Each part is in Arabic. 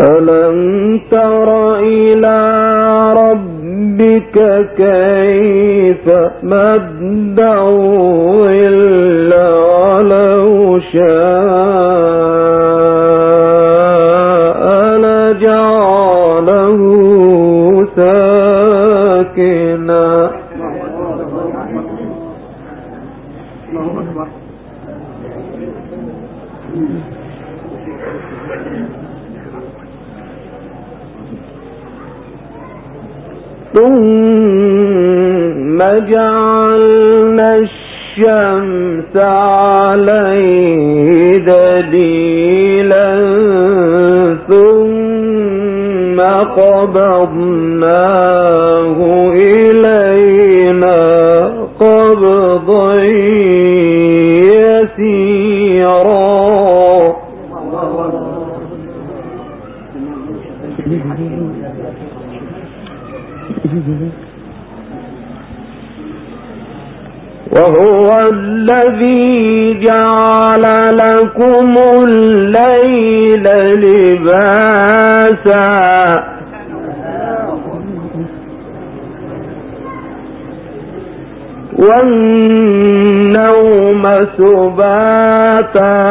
ألم تر إلى ربك كيف مد الظل ولو شاء لجعله ساكنا الله أكبر ثم جعلنا الشمس عليه دليلا ثم قبضناه إلينا قبضا يسيرا الله أكبر وهو الذي جعل لكم الليل لباسا. والنوم سباتا.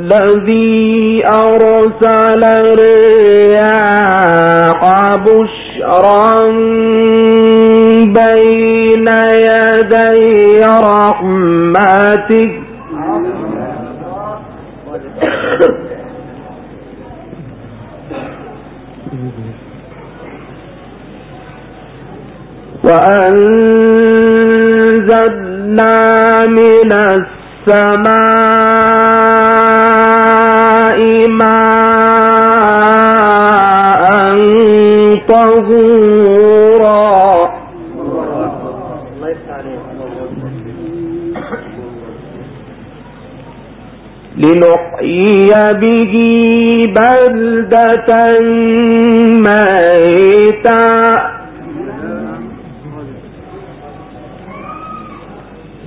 الذي أرسل الرياح بشرا بين يدي رحمته وأنزلنا من السماء ماء طهورا. لنحيي به بلدة ميتا.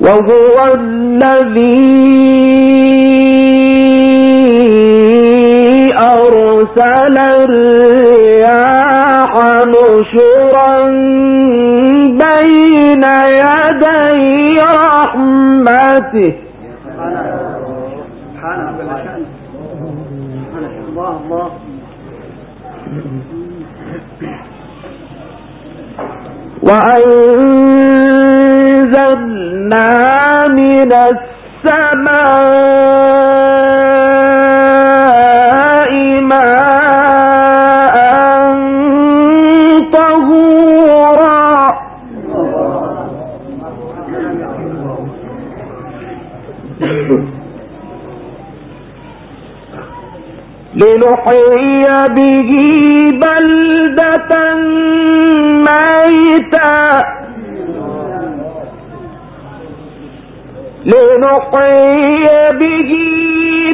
وهو الذي أرسل الرياح نشرا بين يدي رحمته وأنزلنا من السماء ماء طهورا. لنحيي به بلدة ميتا لنحيي به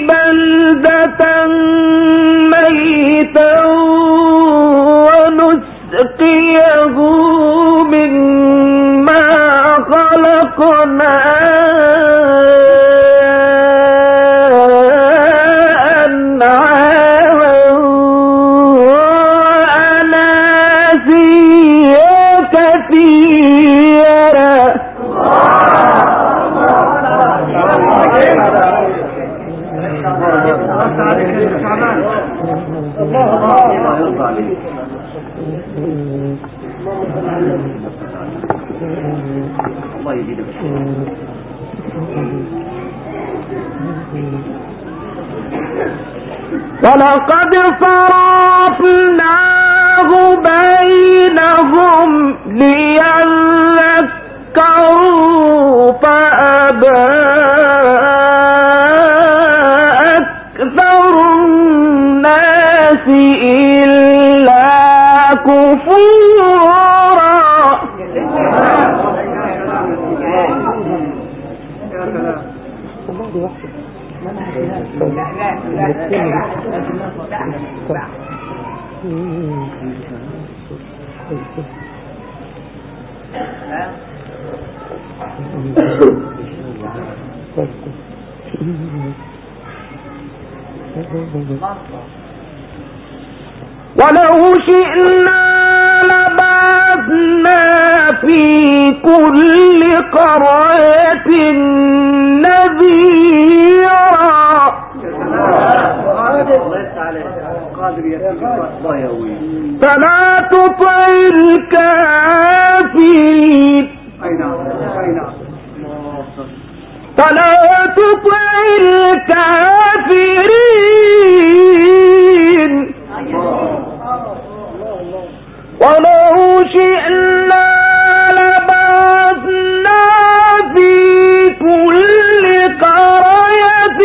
بلدة ميتا ونسقيه مما خلقنا ولقد صرفناه بينهم ليذكروا فأبى إلا كفورا. ولو شئنا لبعثنا في كل قرية نذيرا. فلا تطع الكافرين. فلا تطع الكافرين. ولو شئنا لبعثنا في كل قرية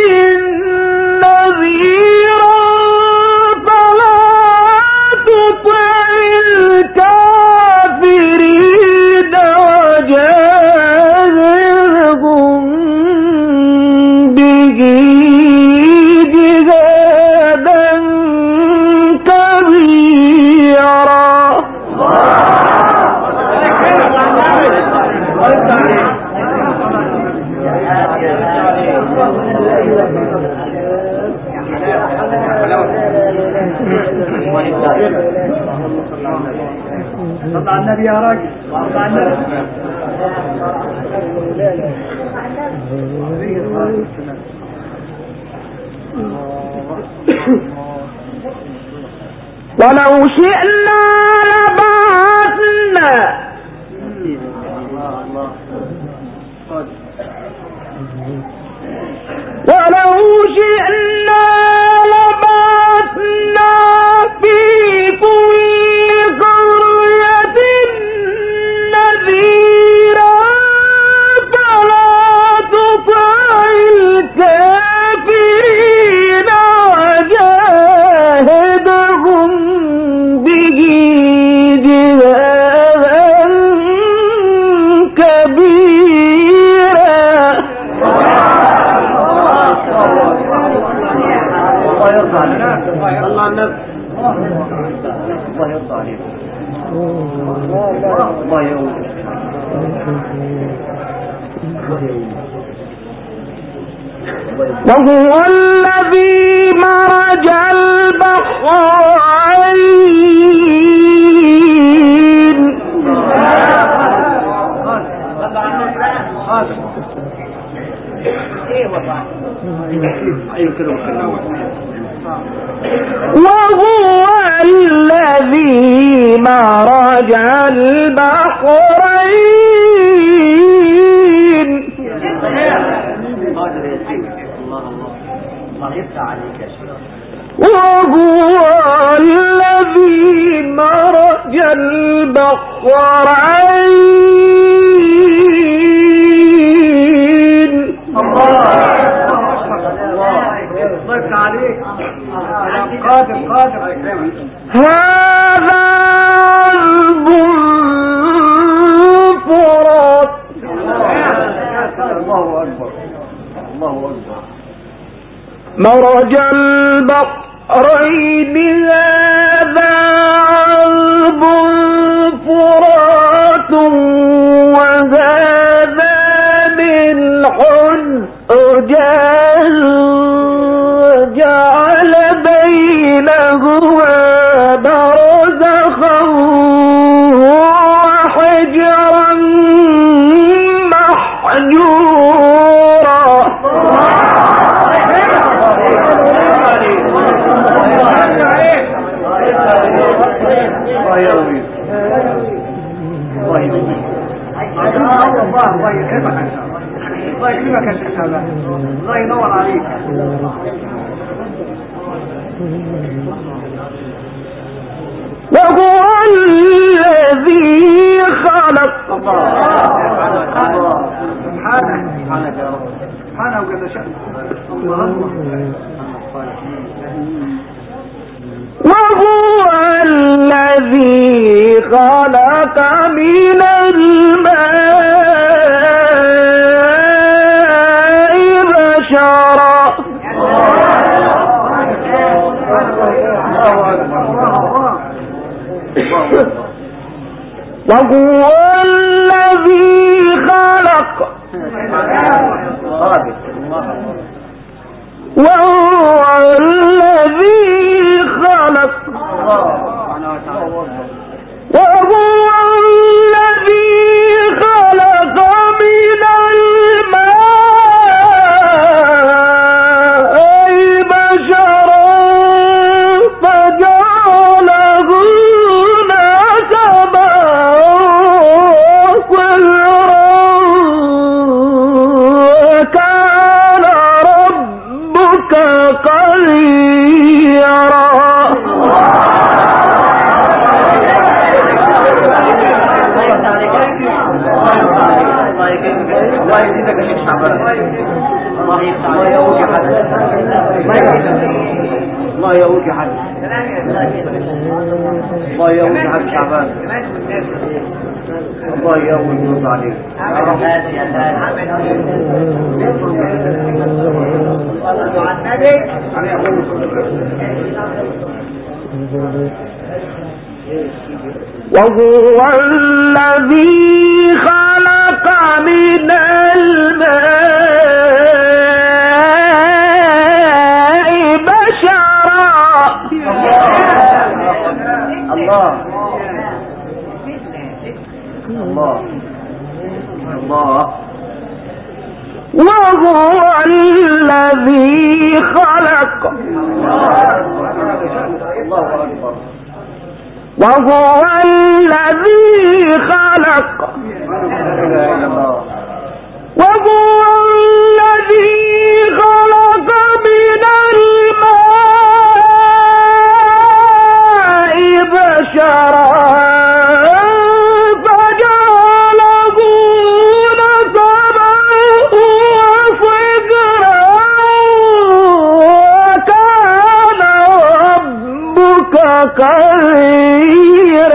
ولو وهو الذي مرج البحرين. وهو الذي مرج البحرين هذا الله اكبر الله اكبر مرج البحرين هذا عذب فرات وهذا ملح أجاج جعل بينهما برزخا وحجرا محجورا الله يكرمك الله يكرمك الله ينور عليك الله سبحانك سبحانك الله وهو الذي خلق من الماء بشرا. وهو شعبان. الله يقوي يرد عليك وهو الذي وهو الذي خلق. وهو الذي خلق. وهو الذي خلق من الماء بشرا. قديرا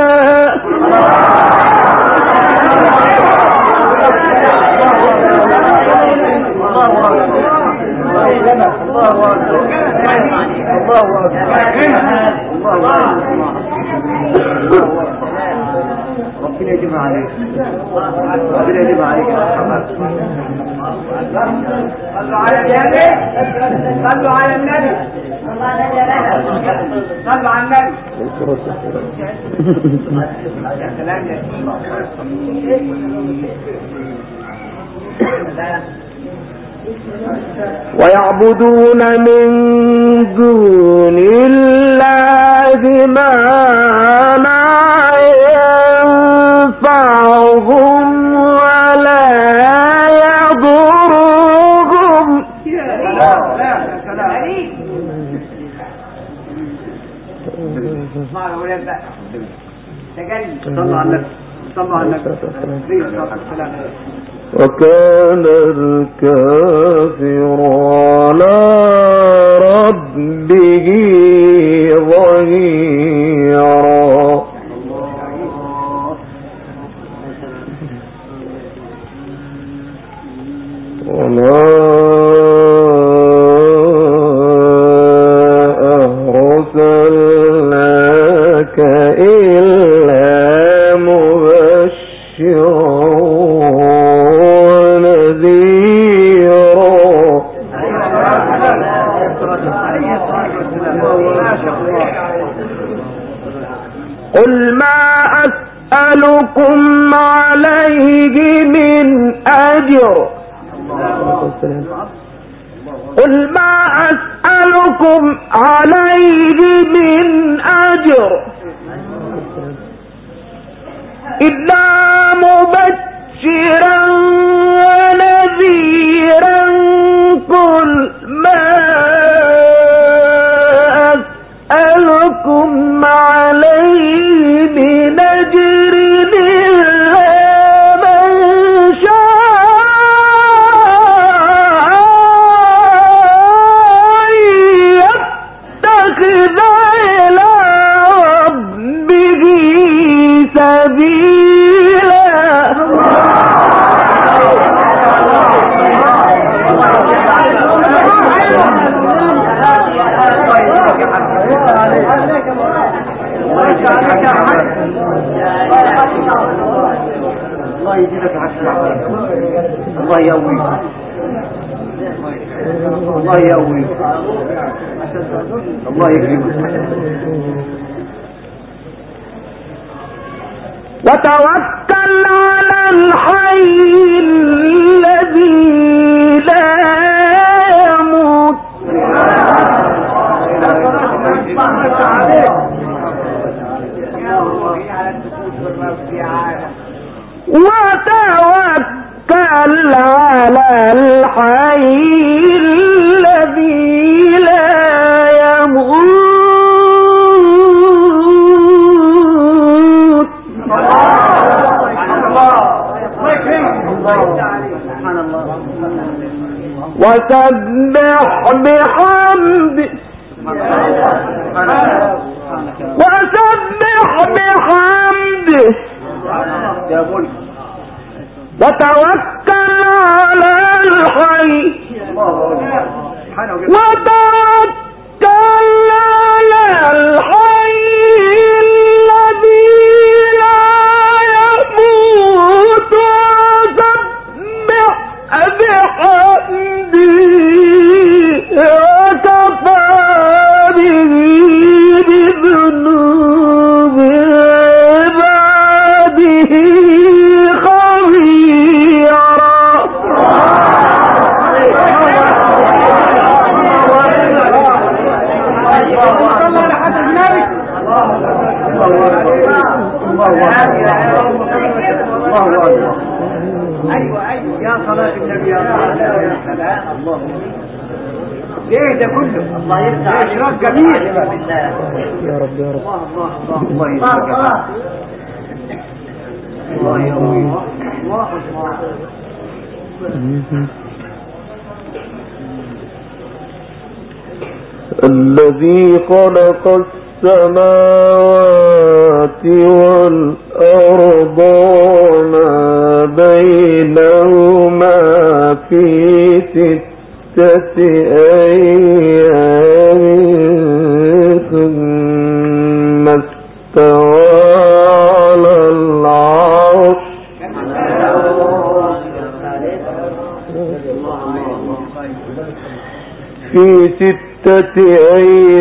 ربنا يجمع عليك ربنا يجمع عليك صلوا على النبي صلوا على النبي ويعبدون من دون الله ما لا ينفعهم صلوا على النبي. صلوا على النبي. عليه الصلاة والسلام. وكان الكافر على ربه وتوكل على الحي الذي وسبح بحمد. وسبح بحمده ملك وتوكل على الحي. وتوكل صلاة النبي يا صلاة يا سلام الله ليه ده كله؟ الله يفتح اشراف جميل. يا رب يا رب. الله الله الله. الله يفتح الله يقوي الله الله. الذي خلق السماوات والأرض وما بينهما في ستة أيام ثم استوى على العرش. في ستة أيام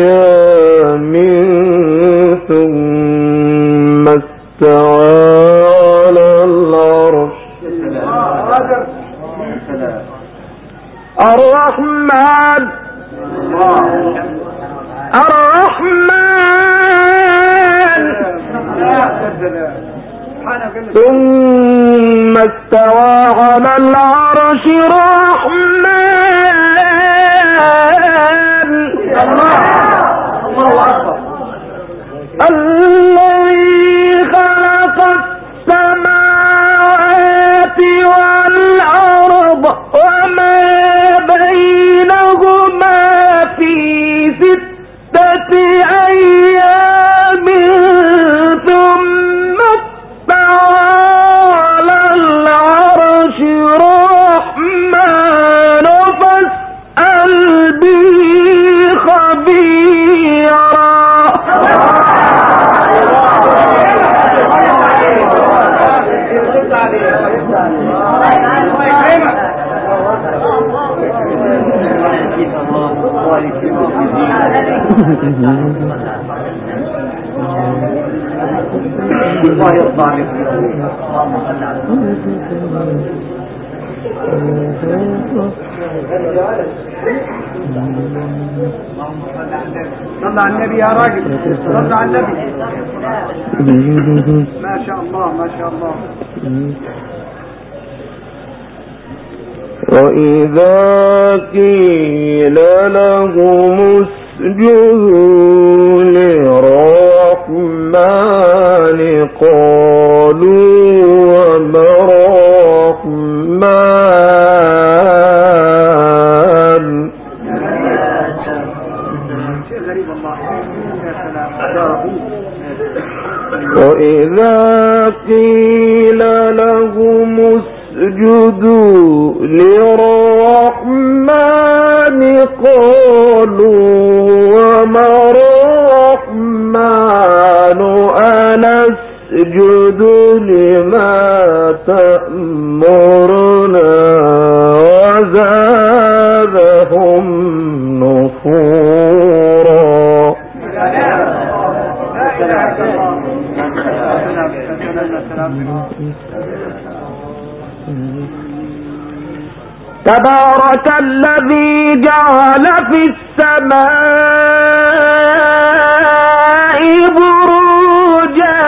الله يرضى عليك اللهم صل على صل على النبي يا راجل صل على النبي ما شاء الله ما شاء الله وإذا قيل لهم اسجدوا للرحمن قالوا وما تبارك الذي جعل في السماء بروجا.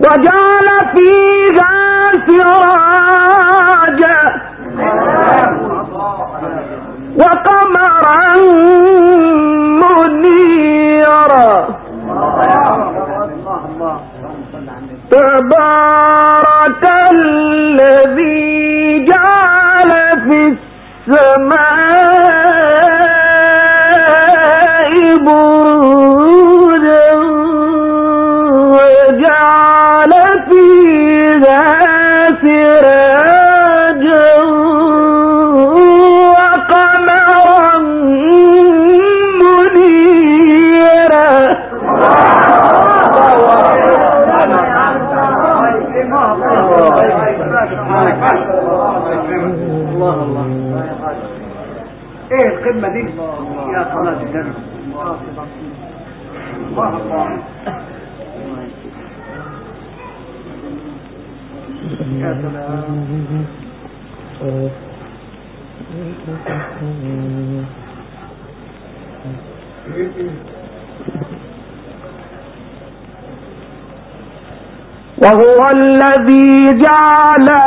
وجعل فيها سراجا. وقمرا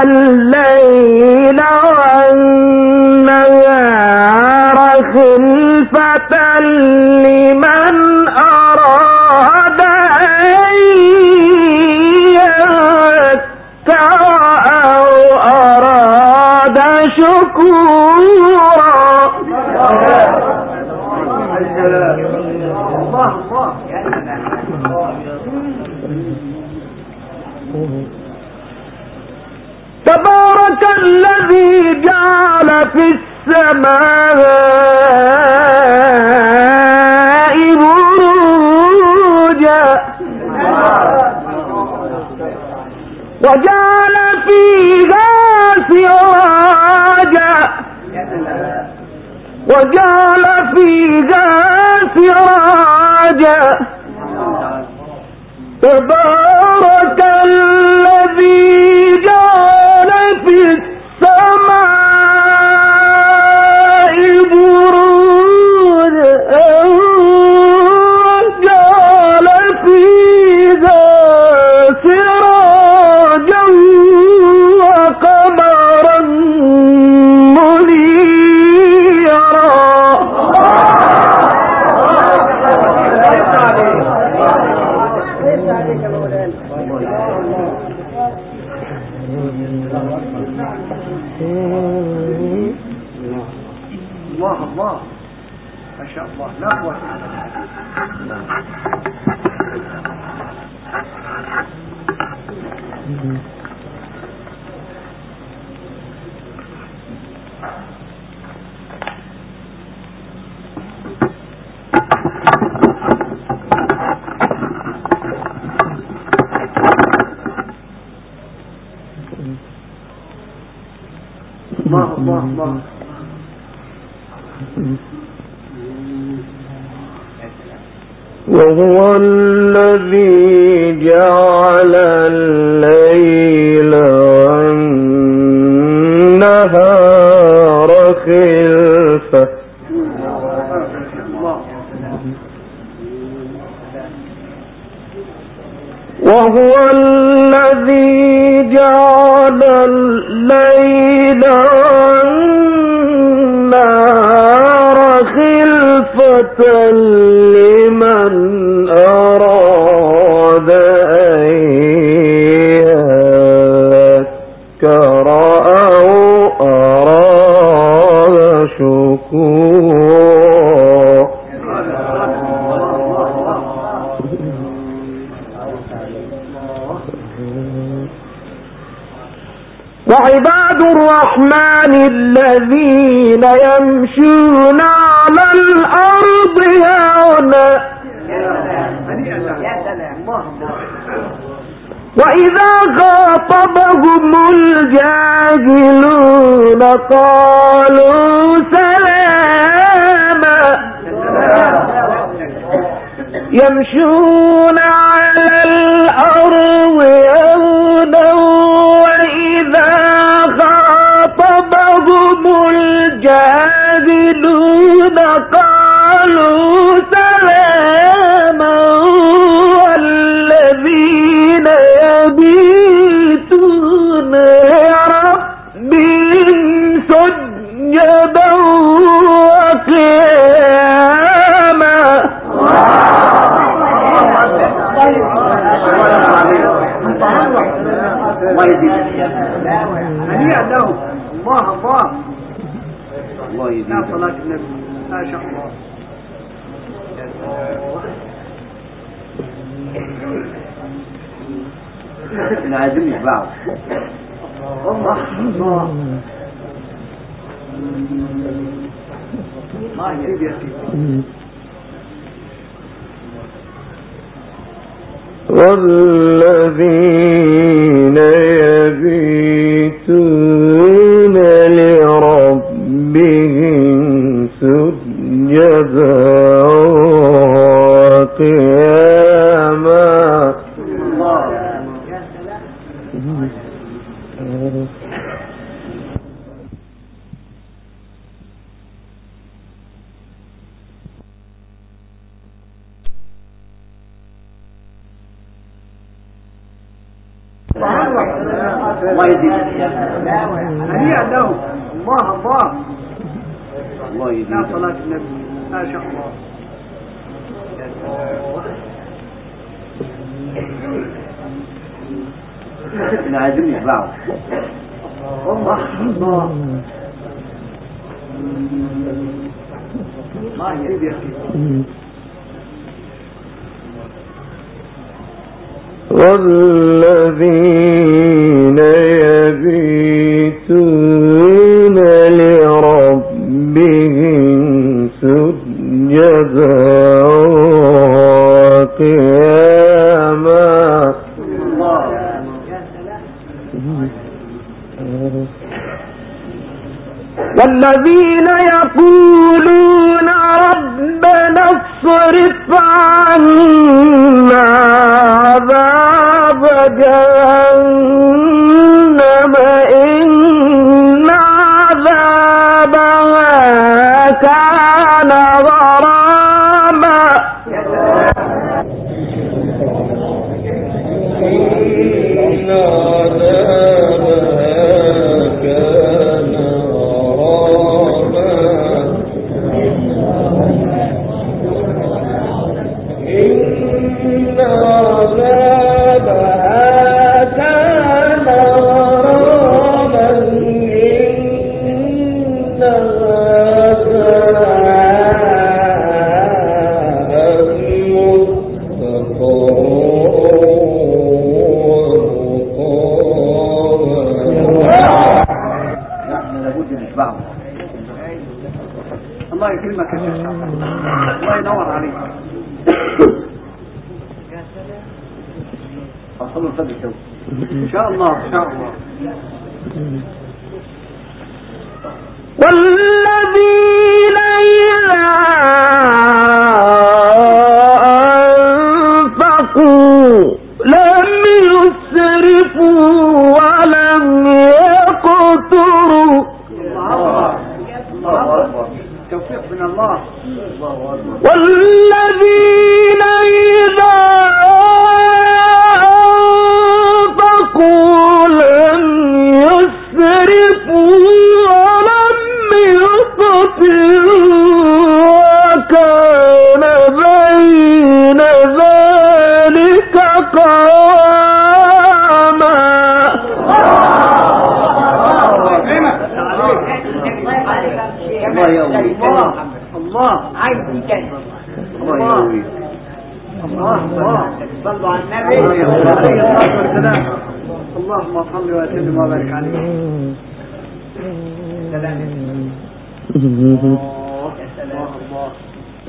جعل وجعل فيها سراجا. وجعل فيها سراجا. تبارك الذي والذين الذين يقولون ربنا اصرف عنا عذاب جهنم. إن عذابها كان غراما. اللهم صل وسلم وبارك عليه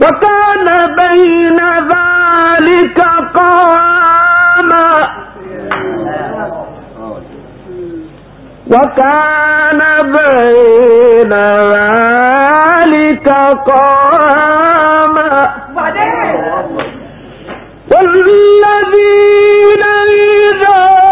وكان بين ذلك قواما. وكان بين ذلك قواما. والذين إذا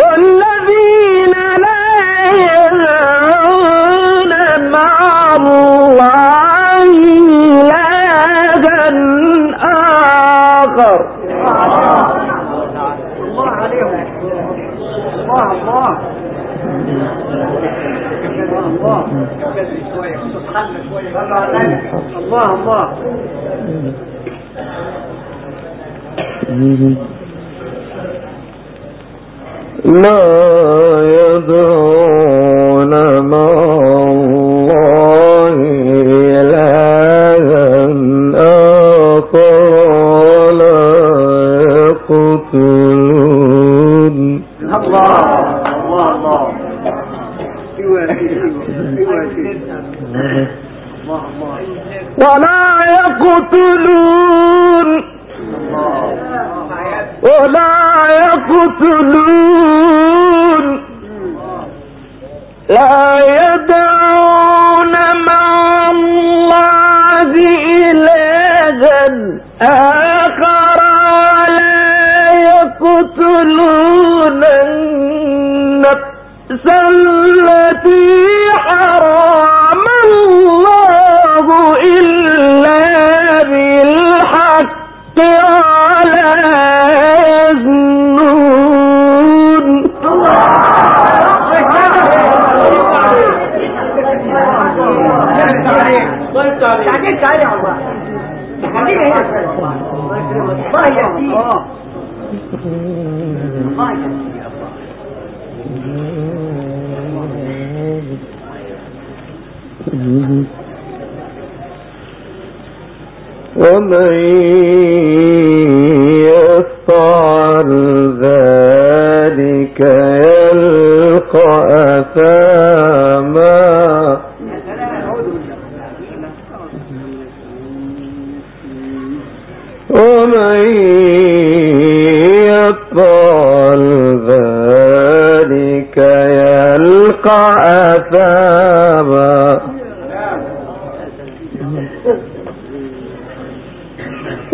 والذين لا يدعون مع الله الله الله لا يدعون معه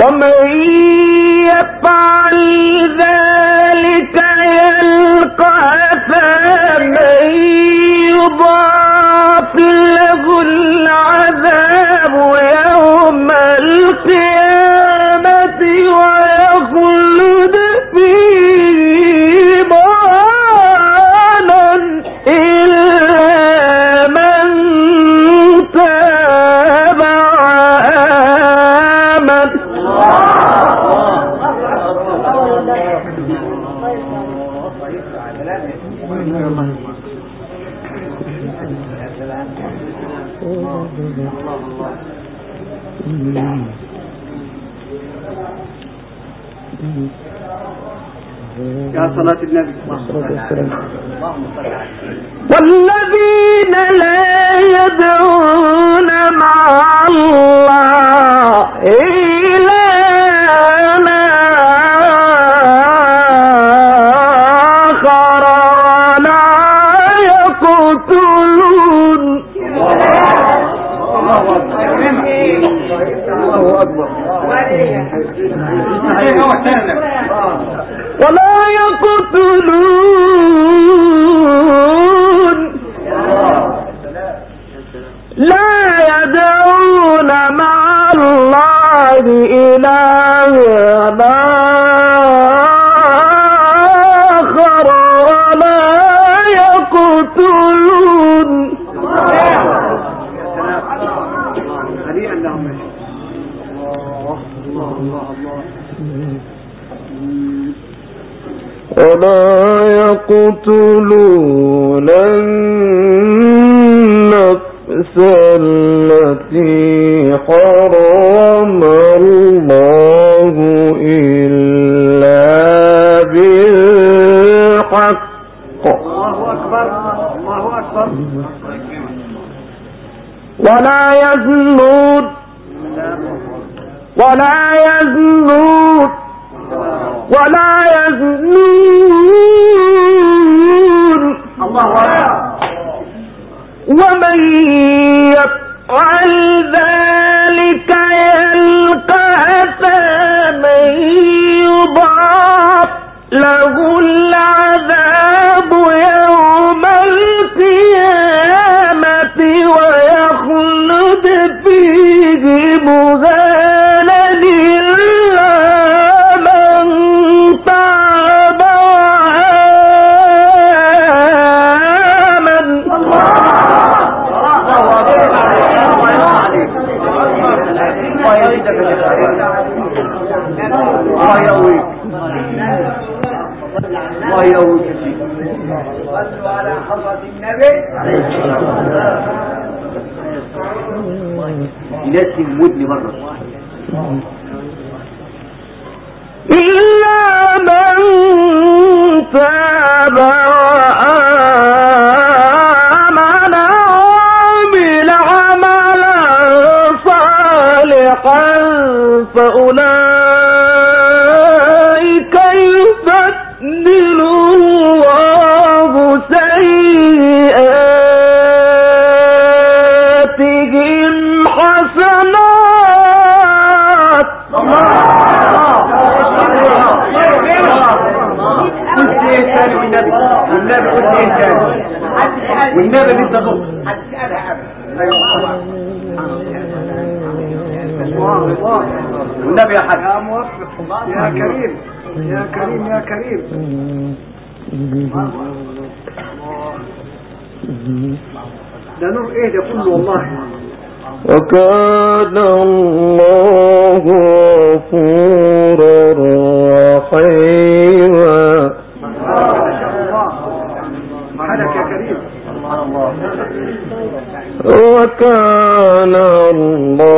ومن يفعل ذلك يلقى له العذاب يوم القيامة. صلاة النبي. والذين لا يدعون مع الله Contourne-nous. فيهم حسنات والنبي قلت إيه تاني والنبي انت ضد والنبي يا حاج. يا موفق يا كريم يا كريم يا كريم. ده نور إيه ده كله والله. وكان الله غفورا رحيما. وكان الله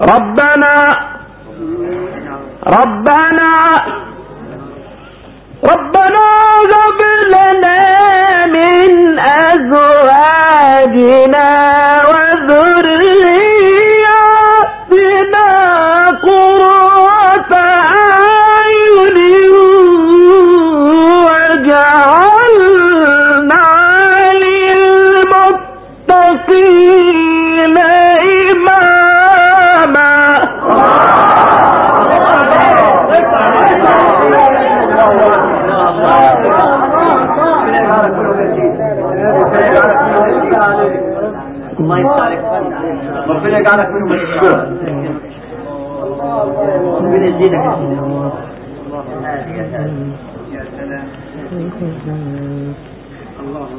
ربنا ربنا ربنا هب لنا من أزواجنا الله ربنا يجعلك منهم ربنا يزيدك الله الله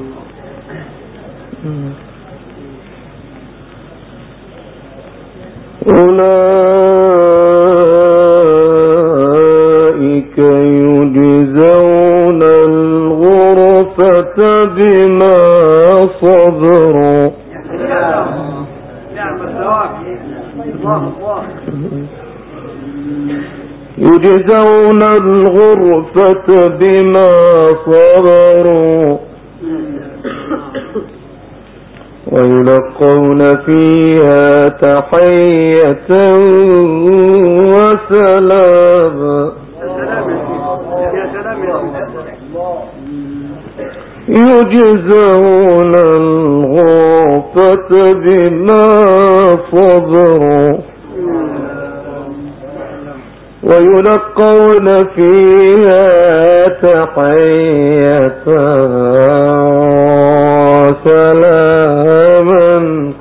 أولئك يجزون الغرفة بما الله يجزون الغرفة بما صبروا. ويلقون فيها تحية وسلاما يا سلام يا يجزون بما صبروا ويلقون فيها تحية سلاما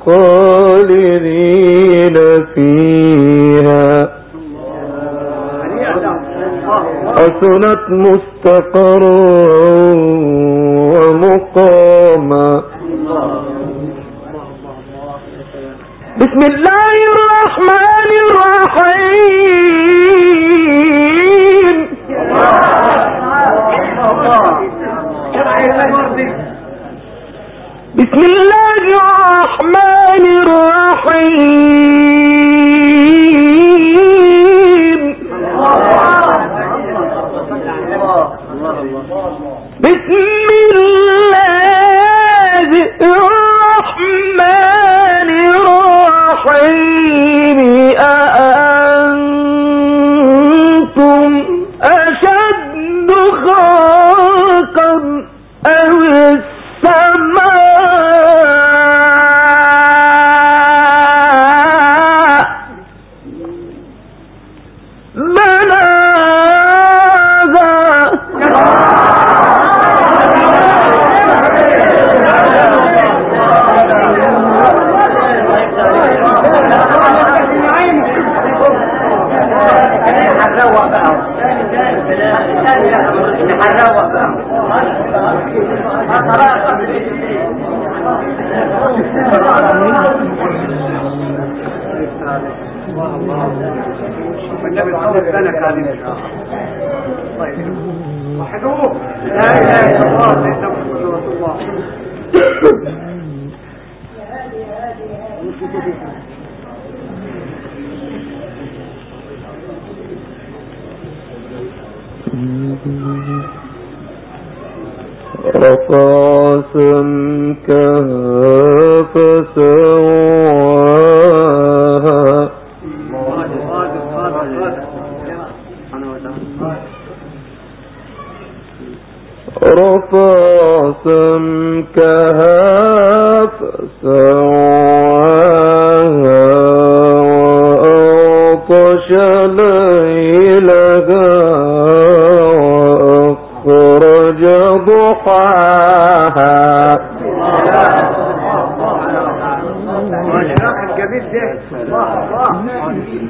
خالدين فيها. حسنت مستقرا وحدوه لا إله إلا الله الله رفع سمكها فسواها رفع سمكها فسواها وأغطش ليلها وأخرج ضحاها. ده الله الله.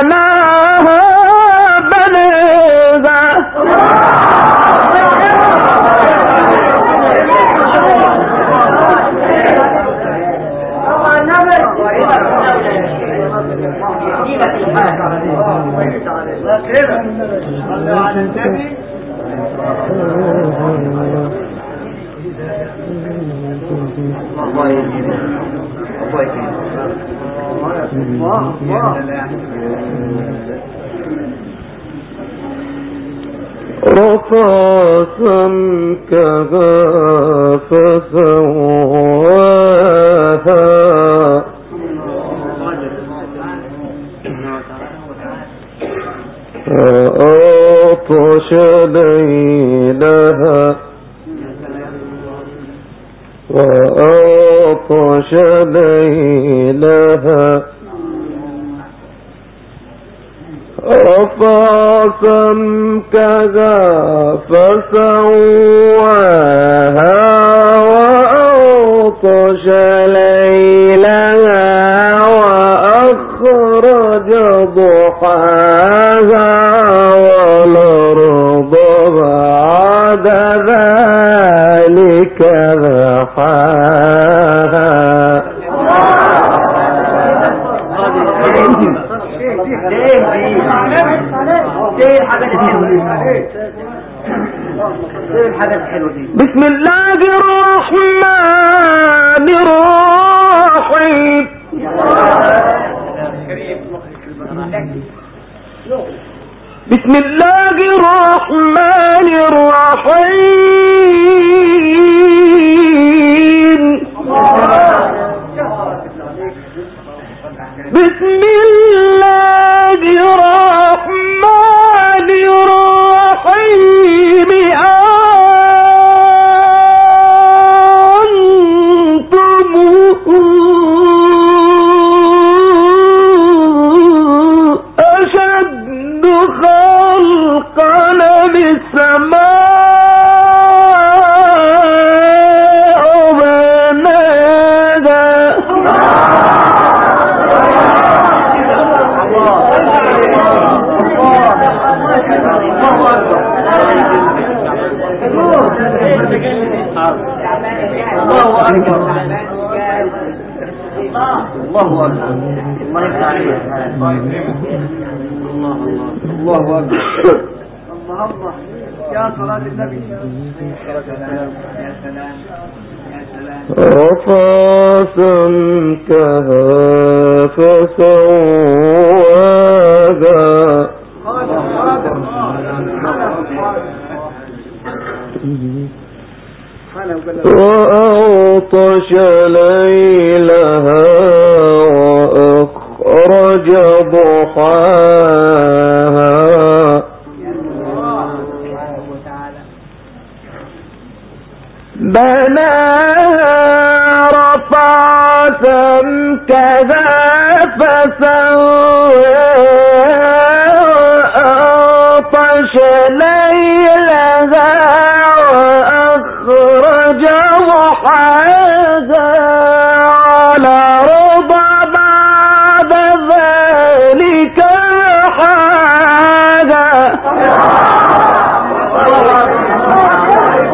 الله الله رفع سمكها فسواها وأطش ليلها. وأطش ليلها رفع سمكها فسواها وأغطش ليلها وأخرج ضحاها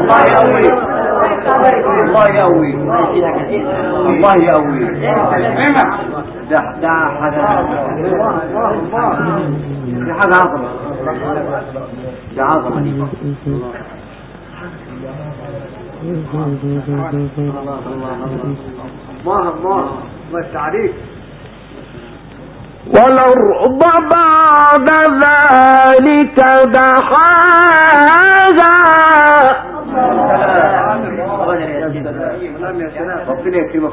الله يقوي الله يقوي الله يقوي ده ده حاجة دي حاجة عظمة. دي عظمة. دي الله الله الله عليك والأرض بعد ذلك دحاها سلام يا سلام. ربنا يكرمك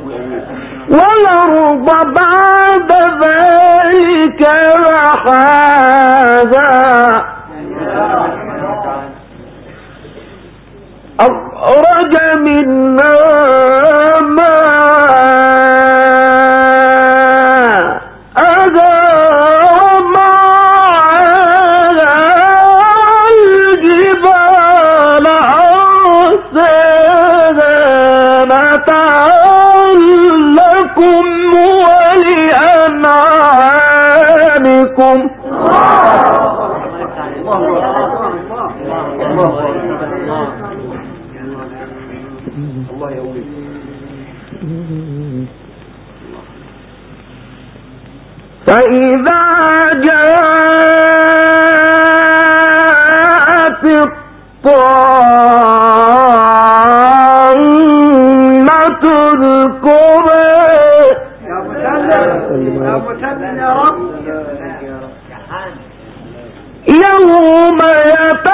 بعد ذلك دحاها أخرج منها الله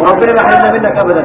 وربنا ما حرمنا منك ابدا.